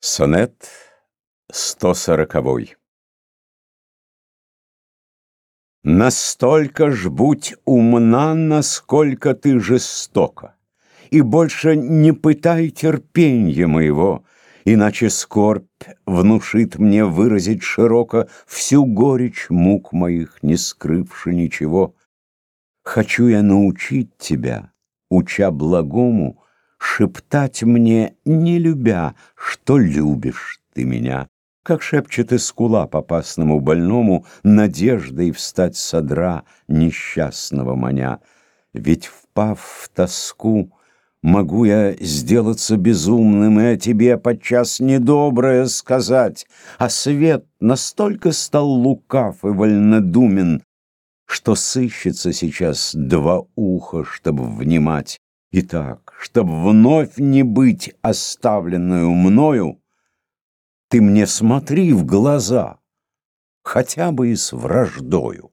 Сонет 140 Настолько ж будь умна, насколько ты жестока, И больше не пытай терпенья моего, Иначе скорбь внушит мне выразить широко Всю горечь мук моих, не скрывши ничего. Хочу я научить тебя, уча благому, Шептать мне, не любя, что любишь ты меня, Как шепчет искула попасному больному, Надеждой встать содра несчастного маня. Ведь, впав в тоску, Могу я сделаться безумным И о тебе подчас недоброе сказать, А свет настолько стал лукав и вольнодумен, Что сыщется сейчас два уха, чтобы внимать. Итак, чтоб вновь не быть оставленную мною, Ты мне смотри в глаза, хотя бы и с враждою.